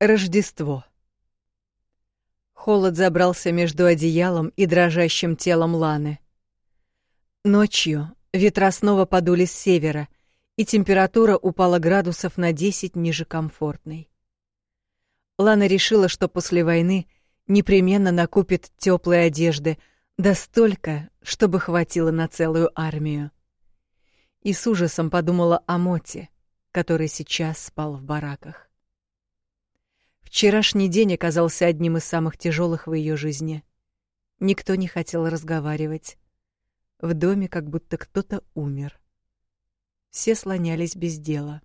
Рождество. Холод забрался между одеялом и дрожащим телом Ланы. Ночью ветра снова подули с севера, и температура упала градусов на 10 ниже комфортной. Лана решила, что после войны непременно накупит теплые одежды, да столько, чтобы хватило на целую армию. И с ужасом подумала о Моте, который сейчас спал в бараках. Вчерашний день оказался одним из самых тяжелых в ее жизни. Никто не хотел разговаривать. В доме как будто кто-то умер. Все слонялись без дела.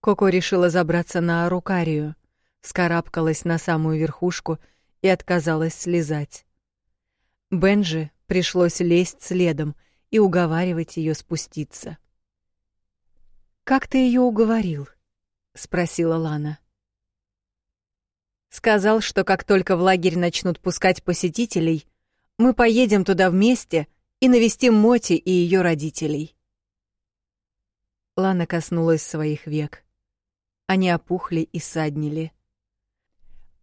Коко решила забраться на арукарию, скарабкалась на самую верхушку и отказалась слезать. Бенджи пришлось лезть следом и уговаривать ее спуститься. «Как ты ее уговорил?» — спросила Лана. Сказал, что как только в лагерь начнут пускать посетителей, мы поедем туда вместе и навестим Моти и ее родителей. Лана коснулась своих век. Они опухли и саднили.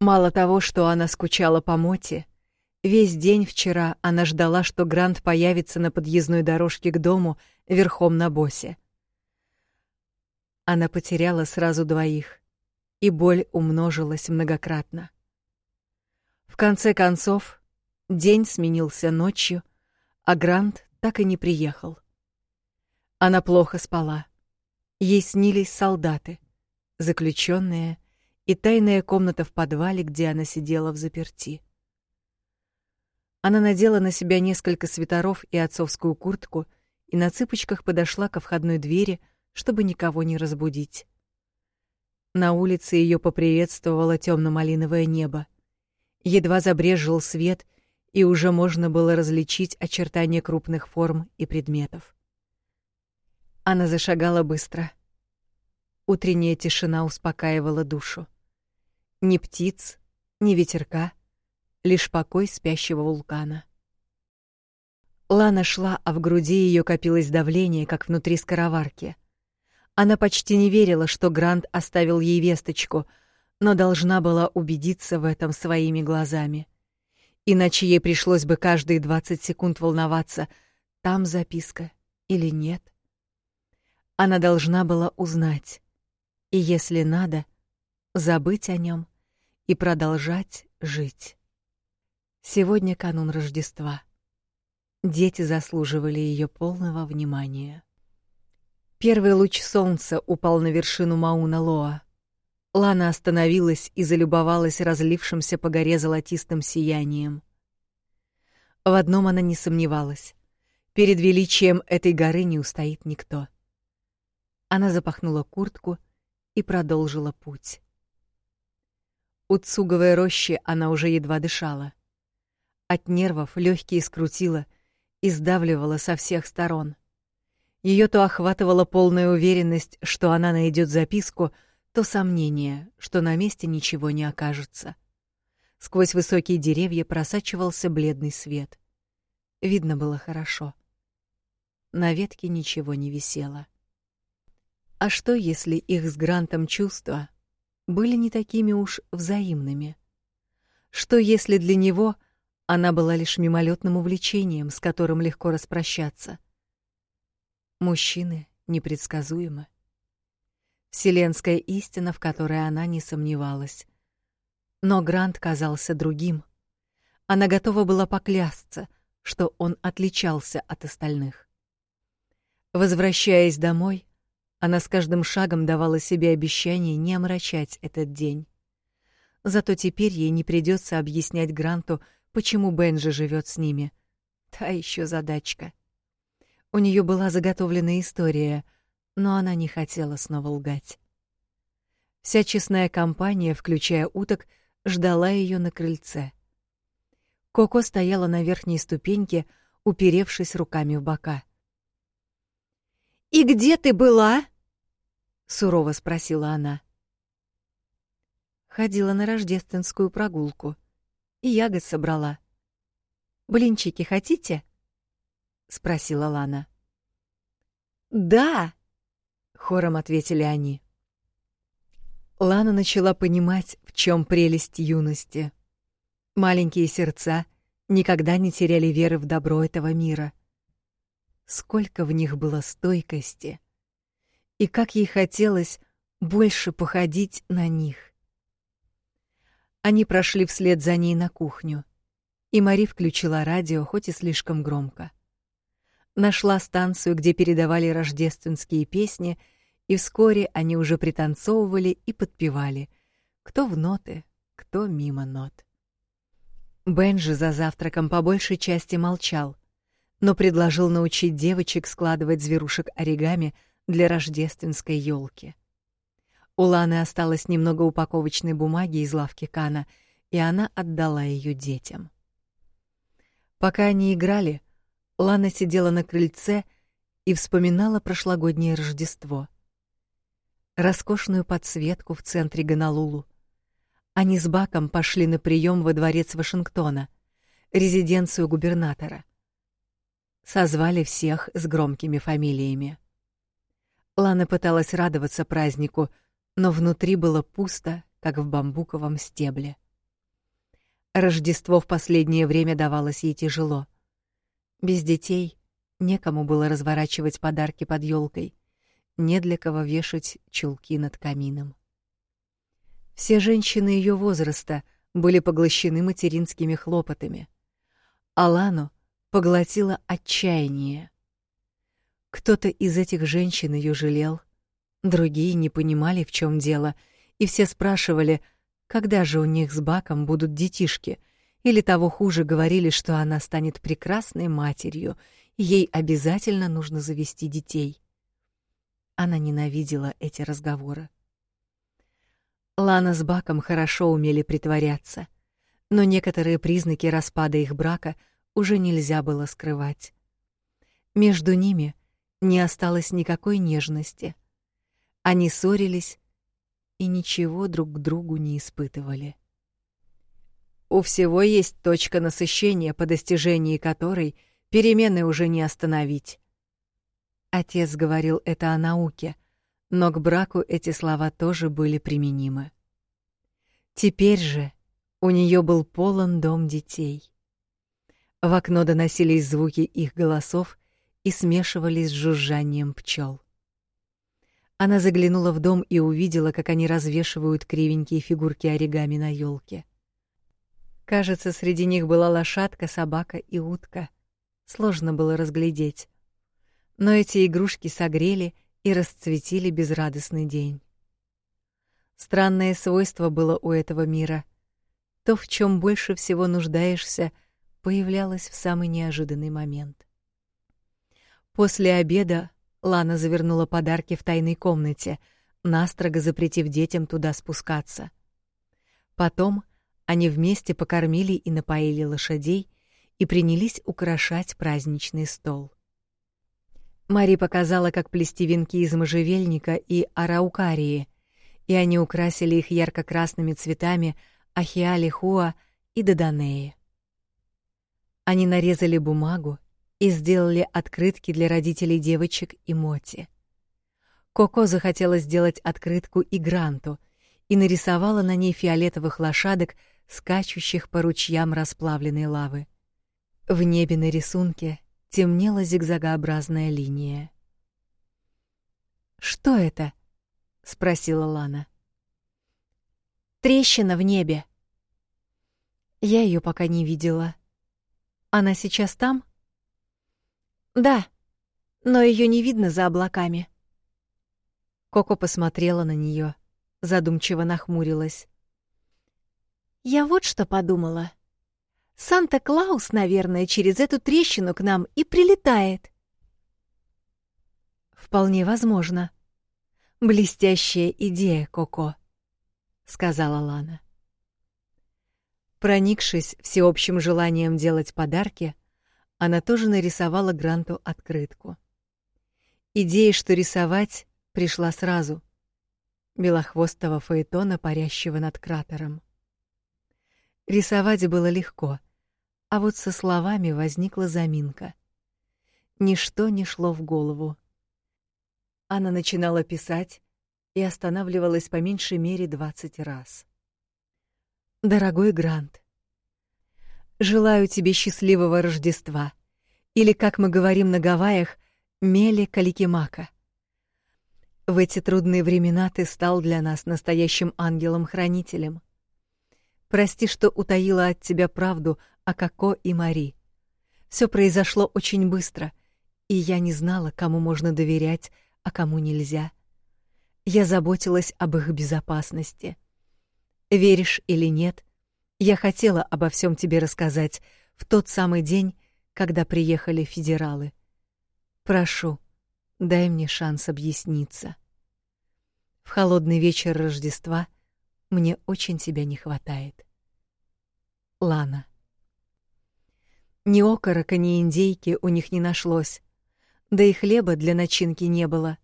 Мало того, что она скучала по Моти, весь день вчера она ждала, что Грант появится на подъездной дорожке к дому верхом на боссе. Она потеряла сразу двоих и боль умножилась многократно. В конце концов, день сменился ночью, а Грант так и не приехал. Она плохо спала. Ей снились солдаты, заключенные и тайная комната в подвале, где она сидела в заперти. Она надела на себя несколько свитеров и отцовскую куртку и на цыпочках подошла ко входной двери, чтобы никого не разбудить. На улице ее поприветствовало темно-малиновое небо. Едва забрезжил свет, и уже можно было различить очертания крупных форм и предметов. Она зашагала быстро. Утренняя тишина успокаивала душу. Ни птиц, ни ветерка, лишь покой спящего вулкана. Лана шла, а в груди ее копилось давление, как внутри скороварки. Она почти не верила, что Грант оставил ей весточку, но должна была убедиться в этом своими глазами. Иначе ей пришлось бы каждые 20 секунд волноваться, там записка или нет. Она должна была узнать, и если надо, забыть о нем и продолжать жить. Сегодня канун Рождества. Дети заслуживали ее полного внимания. Первый луч солнца упал на вершину Мауна-Лоа. Лана остановилась и залюбовалась разлившимся по горе золотистым сиянием. В одном она не сомневалась. Перед величием этой горы не устоит никто. Она запахнула куртку и продолжила путь. У цуговой рощи она уже едва дышала. От нервов легкие скрутила и сдавливала со всех сторон. Ее то охватывала полная уверенность, что она найдет записку, то сомнение, что на месте ничего не окажется. Сквозь высокие деревья просачивался бледный свет. Видно было хорошо. На ветке ничего не висело. А что, если их с Грантом чувства были не такими уж взаимными? Что, если для него она была лишь мимолетным увлечением, с которым легко распрощаться — Мужчины непредсказуемы. Вселенская истина, в которой она не сомневалась. Но Грант казался другим. Она готова была поклясться, что он отличался от остальных. Возвращаясь домой, она с каждым шагом давала себе обещание не омрачать этот день. Зато теперь ей не придется объяснять Гранту, почему Бенджи живет с ними. Та еще задачка. У нее была заготовлена история, но она не хотела снова лгать. Вся честная компания, включая уток, ждала ее на крыльце. Коко стояла на верхней ступеньке, уперевшись руками в бока. «И где ты была?» — сурово спросила она. Ходила на рождественскую прогулку и ягод собрала. «Блинчики хотите?» Спросила Лана. Да, хором ответили они. Лана начала понимать, в чем прелесть юности. Маленькие сердца никогда не теряли веры в добро этого мира. Сколько в них было стойкости, и как ей хотелось больше походить на них. Они прошли вслед за ней на кухню, и Мари включила радио, хоть и слишком громко. Нашла станцию, где передавали рождественские песни, и вскоре они уже пританцовывали и подпевали, кто в ноты, кто мимо нот. Бенджи за завтраком по большей части молчал, но предложил научить девочек складывать зверушек оригами для рождественской елки. У Ланы осталось немного упаковочной бумаги из лавки Кана, и она отдала ее детям. Пока они играли, Лана сидела на крыльце и вспоминала прошлогоднее Рождество. Роскошную подсветку в центре Гонолулу. Они с Баком пошли на прием во дворец Вашингтона, резиденцию губернатора. Созвали всех с громкими фамилиями. Лана пыталась радоваться празднику, но внутри было пусто, как в бамбуковом стебле. Рождество в последнее время давалось ей тяжело. Без детей некому было разворачивать подарки под елкой, не для кого вешать чулки над камином. Все женщины ее возраста были поглощены материнскими хлопотами. Алану поглотило отчаяние. Кто-то из этих женщин ее жалел, другие не понимали, в чем дело, и все спрашивали, когда же у них с Баком будут детишки, или того хуже говорили, что она станет прекрасной матерью, и ей обязательно нужно завести детей. Она ненавидела эти разговоры. Лана с Баком хорошо умели притворяться, но некоторые признаки распада их брака уже нельзя было скрывать. Между ними не осталось никакой нежности. Они ссорились и ничего друг к другу не испытывали. У всего есть точка насыщения, по достижении которой перемены уже не остановить. Отец говорил это о науке, но к браку эти слова тоже были применимы. Теперь же у нее был полон дом детей. В окно доносились звуки их голосов и смешивались с жужжанием пчел. Она заглянула в дом и увидела, как они развешивают кривенькие фигурки оригами на елке. Кажется, среди них была лошадка, собака и утка. Сложно было разглядеть. Но эти игрушки согрели и расцветили безрадостный день. Странное свойство было у этого мира. То, в чем больше всего нуждаешься, появлялось в самый неожиданный момент. После обеда Лана завернула подарки в тайной комнате, настрого запретив детям туда спускаться. Потом они вместе покормили и напоили лошадей и принялись украшать праздничный стол. Мари показала, как плести венки из можжевельника и араукарии, и они украсили их ярко-красными цветами ахиалихуа и доданеи. Они нарезали бумагу и сделали открытки для родителей девочек и Моти. Коко захотела сделать открытку и Гранту и нарисовала на ней фиолетовых лошадок, скачущих по ручьям расплавленной лавы. В небе на рисунке темнела зигзагообразная линия. «Что это?» — спросила Лана. «Трещина в небе». Я ее пока не видела. Она сейчас там? Да, но ее не видно за облаками. Коко посмотрела на нее, задумчиво нахмурилась. Я вот что подумала. Санта-Клаус, наверное, через эту трещину к нам и прилетает. Вполне возможно. Блестящая идея, Коко, сказала Лана. Проникшись всеобщим желанием делать подарки, она тоже нарисовала Гранту открытку. Идея, что рисовать, пришла сразу. Белохвостого фаэтона, парящего над кратером. Рисовать было легко, а вот со словами возникла заминка. Ничто не шло в голову. Она начинала писать, и останавливалась по меньшей мере двадцать раз. Дорогой Грант, желаю тебе счастливого Рождества, или, как мы говорим на Гавайях, Мели Каликимака. В эти трудные времена ты стал для нас настоящим ангелом-хранителем. Прости, что утаила от тебя правду о Коко и Мари. Все произошло очень быстро, и я не знала, кому можно доверять, а кому нельзя. Я заботилась об их безопасности. Веришь или нет, я хотела обо всем тебе рассказать в тот самый день, когда приехали федералы. Прошу, дай мне шанс объясниться. В холодный вечер Рождества мне очень тебя не хватает. Лана. Ни окорока, ни индейки у них не нашлось, да и хлеба для начинки не было.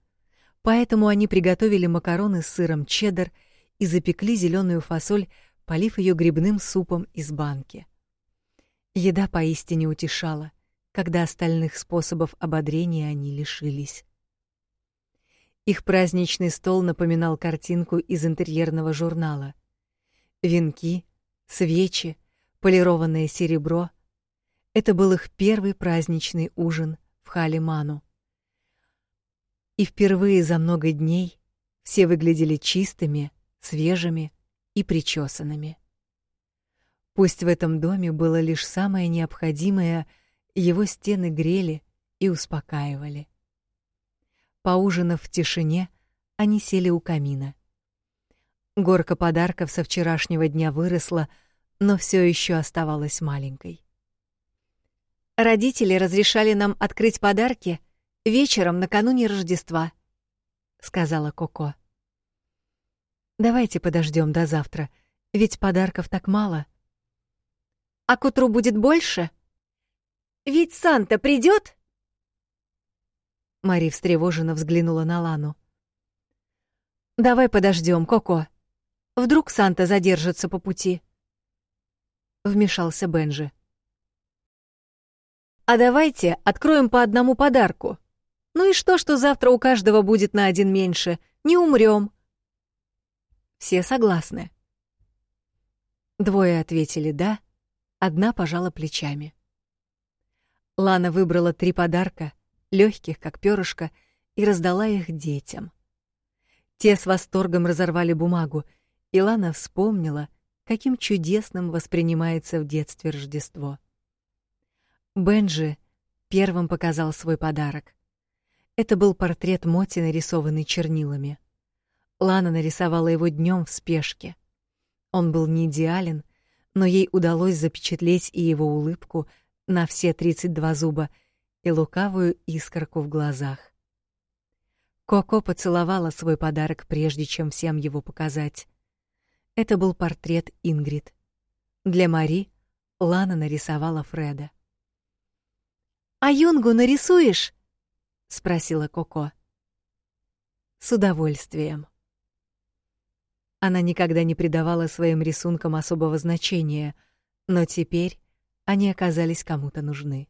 Поэтому они приготовили макароны с сыром чеддер и запекли зеленую фасоль, полив ее грибным супом из банки. Еда поистине утешала, когда остальных способов ободрения они лишились. Их праздничный стол напоминал картинку из интерьерного журнала. Венки, свечи, полированное серебро — это был их первый праздничный ужин в Халиману. И впервые за много дней все выглядели чистыми, свежими и причесанными. Пусть в этом доме было лишь самое необходимое, его стены грели и успокаивали. Поужинав в тишине, они сели у камина. Горка подарков со вчерашнего дня выросла, но все еще оставалась маленькой. Родители разрешали нам открыть подарки вечером накануне Рождества, сказала Коко. Давайте подождем до завтра, ведь подарков так мало. А к утру будет больше? Ведь Санта придет? Мари встревоженно взглянула на Лану. Давай подождем, Коко. Вдруг Санта задержится по пути. Вмешался Бенжи. А давайте откроем по одному подарку. Ну и что, что завтра у каждого будет на один меньше? Не умрем. Все согласны. Двое ответили «да», одна пожала плечами. Лана выбрала три подарка, легких, как перышко, и раздала их детям. Те с восторгом разорвали бумагу, и Лана вспомнила, каким чудесным воспринимается в детстве Рождество. Бенджи первым показал свой подарок. Это был портрет Моти, нарисованный чернилами. Лана нарисовала его днем в спешке. Он был не идеален, но ей удалось запечатлеть и его улыбку на все 32 зуба, и лукавую искорку в глазах. Коко поцеловала свой подарок, прежде чем всем его показать. Это был портрет Ингрид. Для Мари Лана нарисовала Фреда. «А Юнгу нарисуешь?» — спросила Коко. «С удовольствием». Она никогда не придавала своим рисункам особого значения, но теперь они оказались кому-то нужны.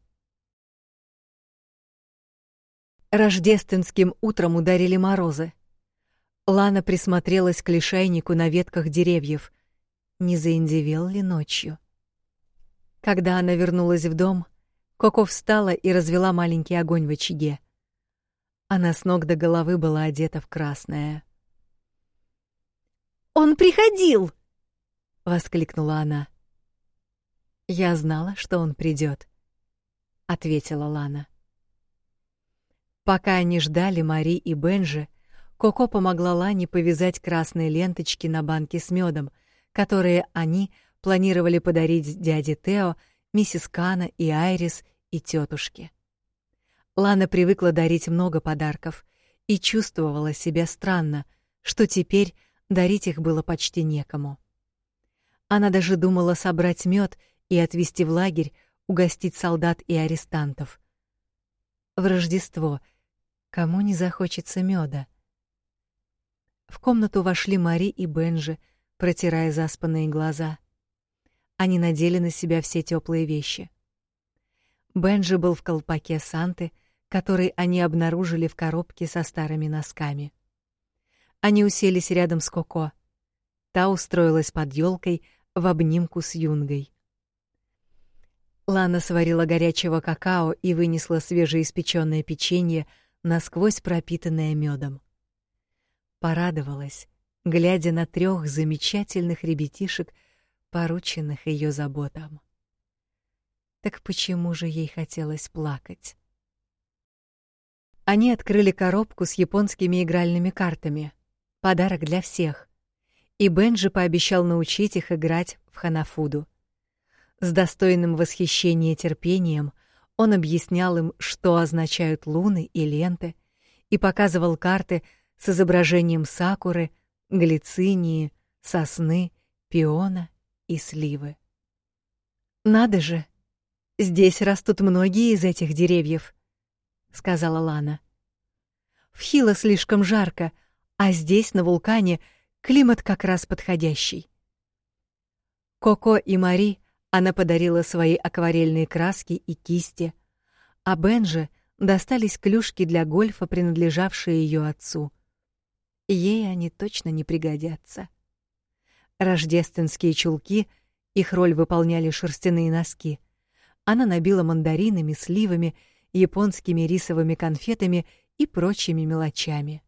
Рождественским утром ударили морозы. Лана присмотрелась к лишайнику на ветках деревьев. Не заиндевел ли ночью? Когда она вернулась в дом, Коко встала и развела маленький огонь в очаге. Она с ног до головы была одета в красное. Он приходил!» — воскликнула она. «Я знала, что он придет», — ответила Лана. Пока они ждали Мари и Бенжи, Коко помогла Лане повязать красные ленточки на банке с медом, которые они планировали подарить дяде Тео, миссис Кана и Айрис и тетушке. Лана привыкла дарить много подарков и чувствовала себя странно, что теперь дарить их было почти некому. Она даже думала собрать мед и отвезти в лагерь, угостить солдат и арестантов. В Рождество кому не захочется меда? В комнату вошли Мари и Бенжи, протирая заспанные глаза. Они надели на себя все теплые вещи. Бенжи был в колпаке Санты, который они обнаружили в коробке со старыми носками. они уселись рядом с Коко. Та устроилась под елкой в обнимку с Юнгой. Лана сварила горячего какао и вынесла свежеиспечённое печенье, насквозь пропитанное медом. Порадовалась, глядя на трех замечательных ребятишек, порученных ее заботам. Так почему же ей хотелось плакать? Они открыли коробку с японскими игральными картами. Подарок для всех. И Бенджи пообещал научить их играть в ханафуду. С достойным восхищения терпением он объяснял им, что означают луны и ленты, и показывал карты с изображением сакуры, глицинии, сосны, пиона и сливы. «Надо же! Здесь растут многие из этих деревьев», — сказала Лана. «В Хило слишком жарко, а здесь, на вулкане, климат как раз подходящий». Коко и Мари она подарила свои акварельные краски и кисти, а Бенже достались клюшки для гольфа, принадлежавшие ее отцу. Ей они точно не пригодятся. Рождественские чулки, их роль выполняли шерстяные носки. Она набила мандаринами, сливами, японскими рисовыми конфетами и прочими мелочами.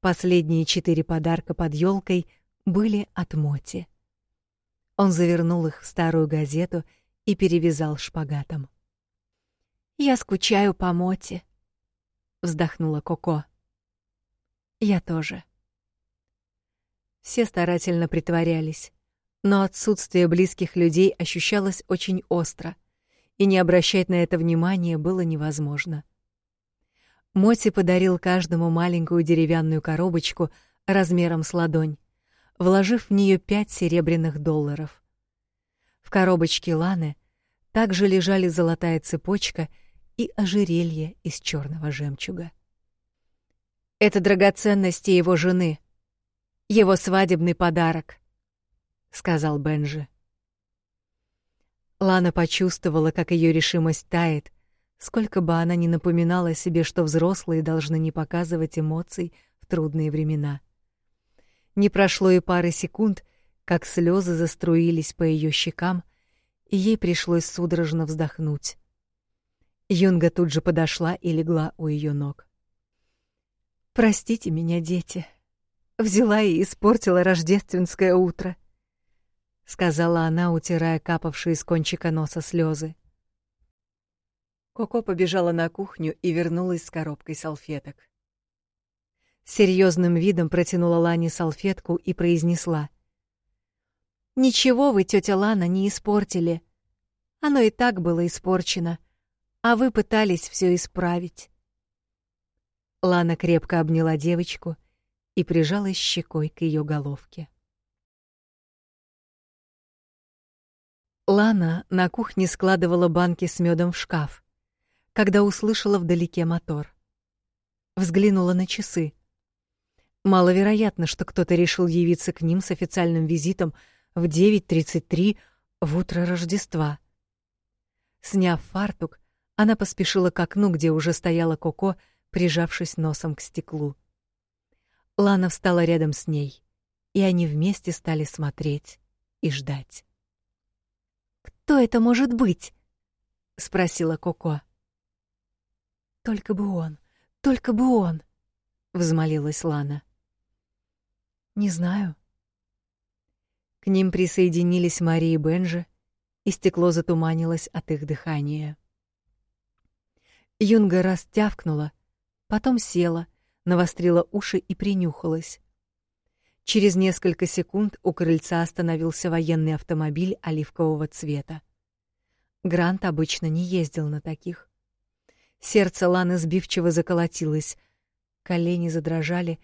Последние четыре подарка под елкой были от Моти. Он завернул их в старую газету и перевязал шпагатом. «Я скучаю по Моти», — вздохнула Коко. «Я тоже». Все старательно притворялись, но отсутствие близких людей ощущалось очень остро, и не обращать на это внимания было невозможно. Моти подарил каждому маленькую деревянную коробочку размером с ладонь, вложив в нее пять серебряных долларов. В коробочке Ланы также лежали золотая цепочка и ожерелье из черного жемчуга. Это драгоценности его жены, его свадебный подарок, сказал Бенжи. Лана почувствовала, как ее решимость тает, сколько бы она ни напоминала себе, что взрослые должны не показывать эмоций в трудные времена. Не прошло и пары секунд, как слезы заструились по ее щекам, и ей пришлось судорожно вздохнуть. Юнга тут же подошла и легла у ее ног. Простите меня, дети. Взяла и испортила рождественское утро, сказала она, утирая капавшие из кончика носа слезы. Коко побежала на кухню и вернулась с коробкой салфеток серьезным видом протянула Лане салфетку и произнесла: "Ничего вы, тетя Лана, не испортили. Оно и так было испорчено, а вы пытались все исправить". Лана крепко обняла девочку и прижалась щекой к ее головке. Лана на кухне складывала банки с медом в шкаф, когда услышала вдалеке мотор. Взглянула на часы. Маловероятно, что кто-то решил явиться к ним с официальным визитом в 9:33 в утро Рождества. Сняв фартук, она поспешила к окну, где уже стояла Коко, прижавшись носом к стеклу. Лана встала рядом с ней, и они вместе стали смотреть и ждать. «Кто это может быть?» — спросила Коко. «Только бы он, только бы он!» — взмолилась Лана. Не знаю. К ним присоединились Мария и Бенжи, и стекло затуманилось от их дыхания. Юнга раз тявкнула, потом села, навострила уши и принюхалась. Через несколько секунд у крыльца остановился военный автомобиль оливкового цвета. Грант обычно не ездил на таких. Сердце Ланы сбивчиво заколотилось, колени задрожали,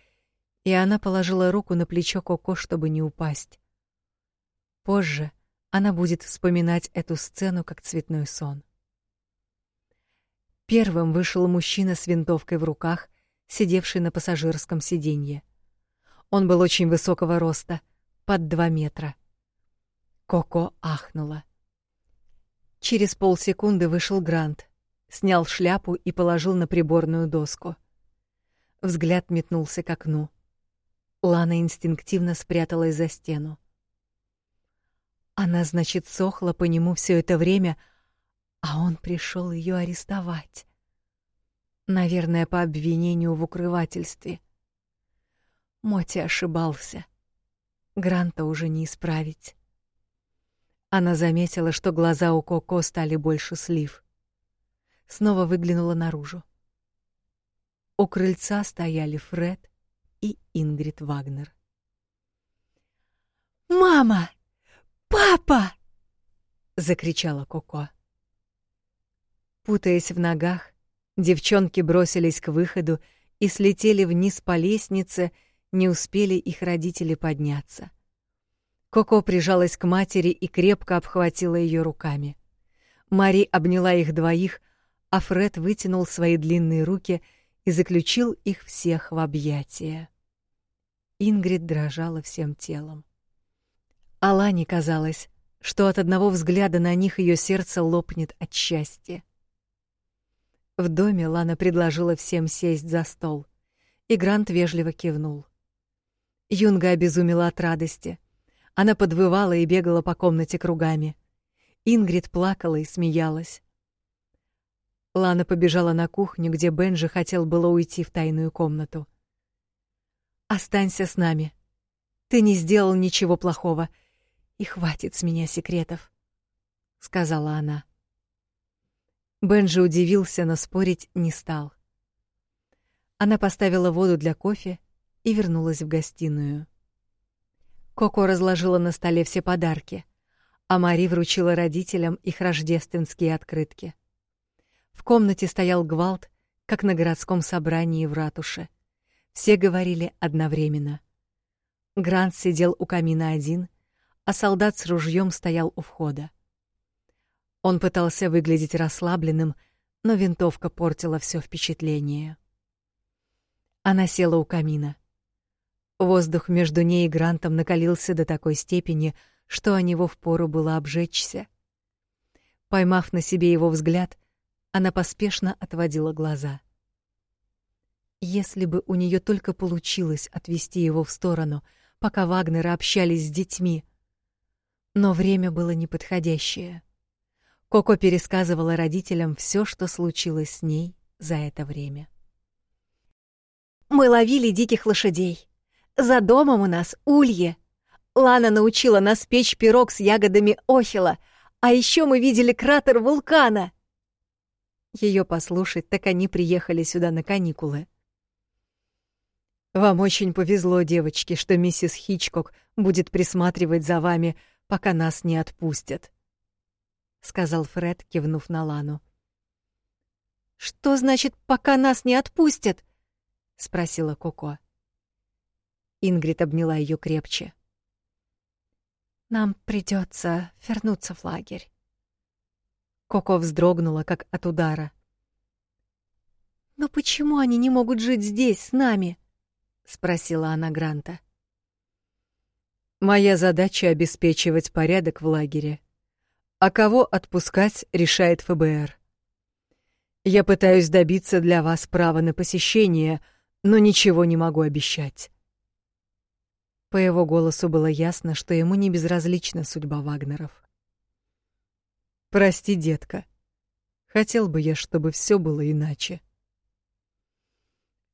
и она положила руку на плечо Коко, чтобы не упасть. Позже она будет вспоминать эту сцену как цветной сон. Первым вышел мужчина с винтовкой в руках, сидевший на пассажирском сиденье. Он был очень высокого роста, под два метра. Коко ахнула. Через полсекунды вышел Грант, снял шляпу и положил на приборную доску. Взгляд метнулся к окну. Лана инстинктивно спряталась за стену. Она, значит, сохла по нему все это время, а он пришел ее арестовать. Наверное, по обвинению в укрывательстве. Моти ошибался. Гранта уже не исправить. Она заметила, что глаза у Коко стали больше слив. Снова выглянула наружу. У крыльца стояли Фред и Ингрид Вагнер. «Мама! Папа!» — закричала Коко. Путаясь в ногах, девчонки бросились к выходу и слетели вниз по лестнице, не успели их родители подняться. Коко прижалась к матери и крепко обхватила ее руками. Мари обняла их двоих, а Фред вытянул свои длинные руки и заключил их всех в объятия. Ингрид дрожала всем телом. Алане казалось, что от одного взгляда на них ее сердце лопнет от счастья. В доме Лана предложила всем сесть за стол, и Грант вежливо кивнул. Юнга обезумела от радости. Она подвывала и бегала по комнате кругами. Ингрид плакала и смеялась. Лана побежала на кухню, где Бенджи хотел было уйти в тайную комнату. «Останься с нами. Ты не сделал ничего плохого, и хватит с меня секретов», — сказала она. Бенджи удивился, но спорить не стал. Она поставила воду для кофе и вернулась в гостиную. Коко разложила на столе все подарки, а Мари вручила родителям их рождественские открытки. В комнате стоял гвалт, как на городском собрании в ратуше. Все говорили одновременно. Грант сидел у камина один, а солдат с ружьем стоял у входа. Он пытался выглядеть расслабленным, но винтовка портила все впечатление. Она села у камина. Воздух между ней и Грантом накалился до такой степени, что о него впору было обжечься. Поймав на себе его взгляд, она поспешно отводила глаза. Если бы у нее только получилось отвести его в сторону, пока Вагнеры общались с детьми. Но время было неподходящее. Коко пересказывала родителям все, что случилось с ней за это время. Мы ловили диких лошадей. За домом у нас улье. Лана научила нас печь пирог с ягодами охила, а еще мы видели кратер вулкана. Ее послушать, так они приехали сюда на каникулы. Вам очень повезло, девочки, что миссис Хичкок будет присматривать за вами, пока нас не отпустят, сказал Фред, кивнув на Лану. Что значит, пока нас не отпустят? спросила Коко. Ингрид обняла ее крепче. Нам придется вернуться в лагерь. Коко вздрогнула, как от удара. Но почему они не могут жить здесь с нами? Спросила она Гранта. Моя задача обеспечивать порядок в лагере. А кого отпускать, решает ФБР. Я пытаюсь добиться для вас права на посещение, но ничего не могу обещать. По его голосу было ясно, что ему не безразлична судьба Вагнеров. Прости, детка. Хотел бы я, чтобы все было иначе.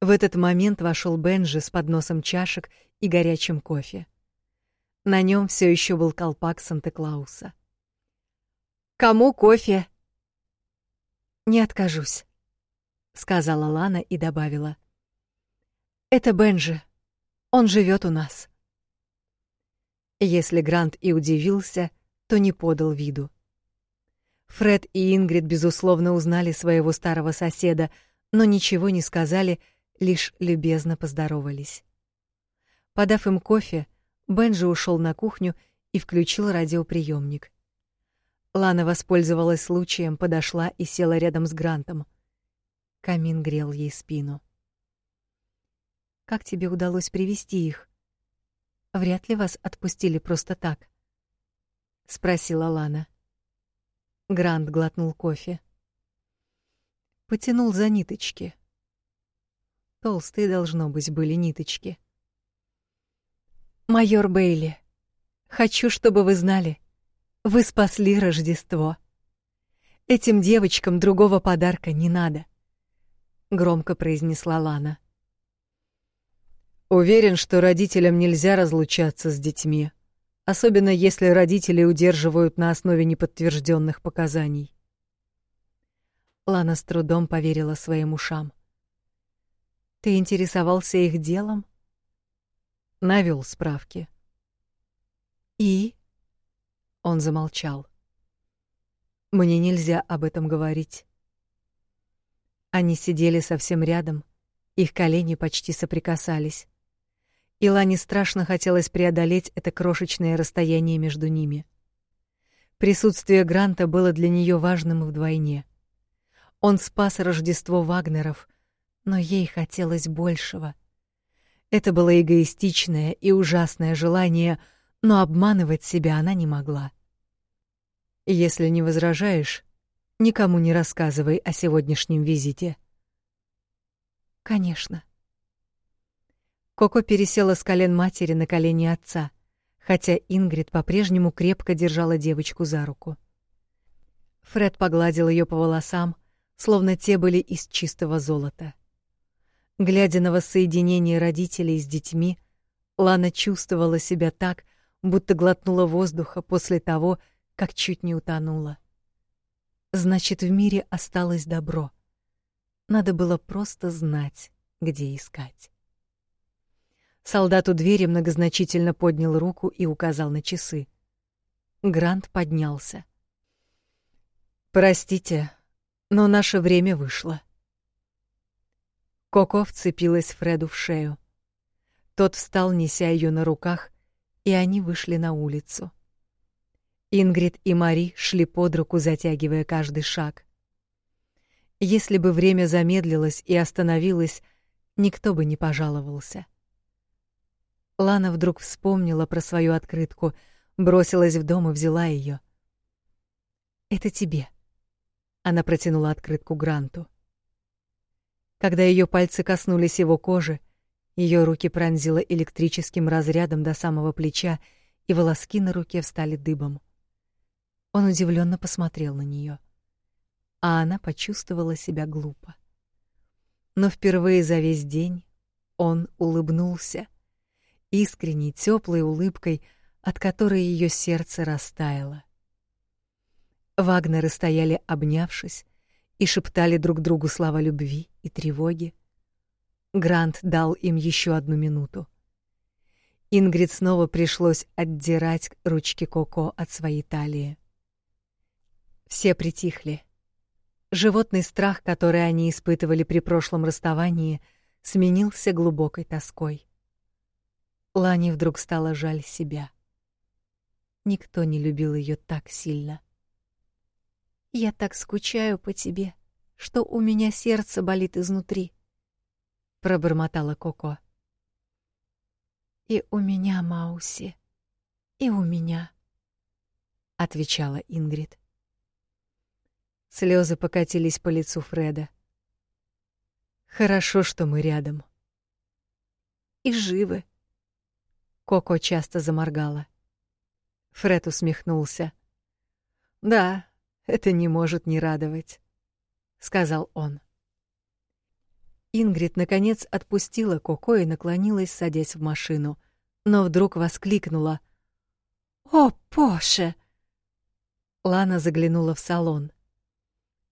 В этот момент вошел Бенджи с подносом чашек и горячим кофе. На нем все еще был колпак Санта-Клауса. Кому кофе? Не откажусь, сказала Лана и добавила: Это Бенджи. Он живет у нас. Если Грант и удивился, то не подал виду. Фред и Ингрид безусловно узнали своего старого соседа, но ничего не сказали, лишь любезно поздоровались. Подав им кофе, Бенджи ушел на кухню и включил радиоприемник. Лана воспользовалась случаем, подошла и села рядом с Грантом. Камин грел ей спину. Как тебе удалось привести их? Вряд ли вас отпустили просто так, спросила Лана. Грант глотнул кофе. Потянул за ниточки. Толстые должно быть были ниточки. Майор Бейли, хочу, чтобы вы знали, вы спасли Рождество. Этим девочкам другого подарка не надо, громко произнесла Лана. Уверен, что родителям нельзя разлучаться с детьми, особенно если родители удерживают на основе неподтвержденных показаний. Лана с трудом поверила своим ушам. Ты интересовался их делом? Навел справки. И он замолчал. Мне нельзя об этом говорить. Они сидели совсем рядом, их колени почти соприкасались. И Лане страшно хотелось преодолеть это крошечное расстояние между ними. Присутствие Гранта было для нее важным вдвойне. Он спас Рождество Вагнеров, но ей хотелось большего. Это было эгоистичное и ужасное желание, но обманывать себя она не могла. Если не возражаешь, никому не рассказывай о сегодняшнем визите. Конечно. Коко пересела с колен матери на колени отца, хотя Ингрид по-прежнему крепко держала девочку за руку. Фред погладил ее по волосам, словно те были из чистого золота. Глядя на воссоединение родителей с детьми, Лана чувствовала себя так, будто глотнула воздуха после того, как чуть не утонула. Значит, в мире осталось добро. Надо было просто знать, где искать. Солдат у двери многозначительно поднял руку и указал на часы. Грант поднялся. Простите, но наше время вышло. Коко вцепилась Фреду в шею. Тот встал, неся ее на руках, и они вышли на улицу. Ингрид и Мари шли под руку, затягивая каждый шаг. Если бы время замедлилось и остановилось, никто бы не пожаловался. Лана вдруг вспомнила про свою открытку, бросилась в дом и взяла ее. Это тебе. Она протянула открытку Гранту. Когда ее пальцы коснулись его кожи, ее руки пронзило электрическим разрядом до самого плеча, и волоски на руке встали дыбом. Он удивленно посмотрел на нее, а она почувствовала себя глупо. Но впервые за весь день он улыбнулся, искренней, теплой улыбкой, от которой ее сердце растаяло. Вагнеры стояли обнявшись и шептали друг другу слова любви и тревоги. Грант дал им еще одну минуту. Ингрид снова пришлось отдирать ручки Коко от своей талии. Все притихли. Животный страх, который они испытывали при прошлом расставании, сменился глубокой тоской. Лане вдруг стало жаль себя. Никто не любил ее так сильно. Я так скучаю по тебе, что у меня сердце болит изнутри, пробормотала Коко. И у меня, Мауси, и у меня, отвечала Ингрид. Слезы покатились по лицу Фреда. Хорошо, что мы рядом. И живы. Коко часто заморгала. Фред усмехнулся. Да, это не может не радовать, сказал он. Ингрид наконец отпустила Коко и наклонилась, садясь в машину, но вдруг воскликнула: "О, Поше!" Лана заглянула в салон.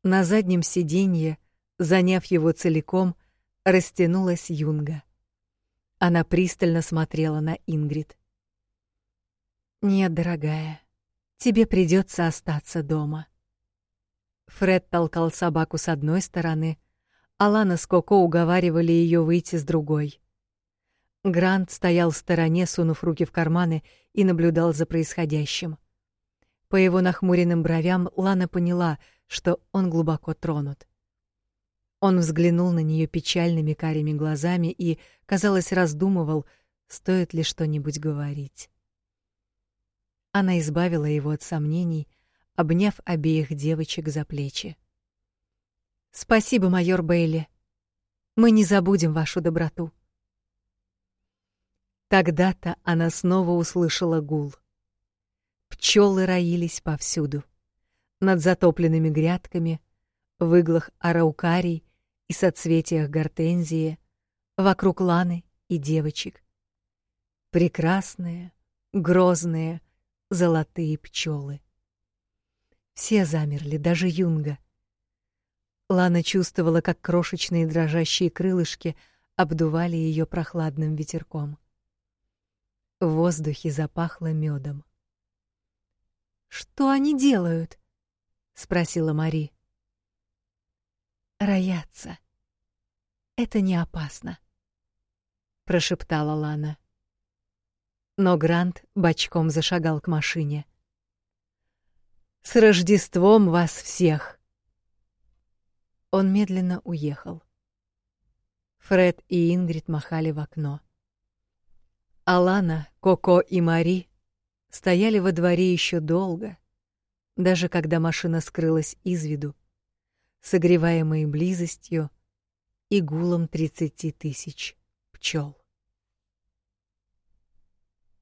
На заднем сиденье, заняв его целиком, растянулась Юнга. Она пристально смотрела на Ингрид. "Нет, дорогая, тебе придется остаться дома. Фред толкал собаку с одной стороны, а Лана с Коко уговаривали ее выйти с другой. Грант стоял в стороне, сунув руки в карманы, и наблюдал за происходящим. По его нахмуренным бровям Лана поняла, что он глубоко тронут. Он взглянул на нее печальными карими глазами и, казалось, раздумывал, стоит ли что-нибудь говорить. Она избавила его от сомнений — обняв обеих девочек за плечи. Спасибо, майор Бейли. Мы не забудем вашу доброту. Тогда-то она снова услышала гул. Пчелы роились повсюду. Над затопленными грядками, в иглах араукарий и соцветиях гортензии, вокруг ланы и девочек. Прекрасные, грозные, золотые пчелы. Все замерли, даже Юнга. Лана чувствовала, как крошечные дрожащие крылышки обдували ее прохладным ветерком. В воздухе запахло медом. Что они делают? спросила Мари. Роятся. Это не опасно, прошептала Лана. Но Грант бочком зашагал к машине. С Рождеством вас всех. Он медленно уехал. Фред и Ингрид махали в окно. Алана, Коко и Мари стояли во дворе еще долго, даже когда машина скрылась из виду, согреваемые близостью и гулом тридцати тысяч пчел.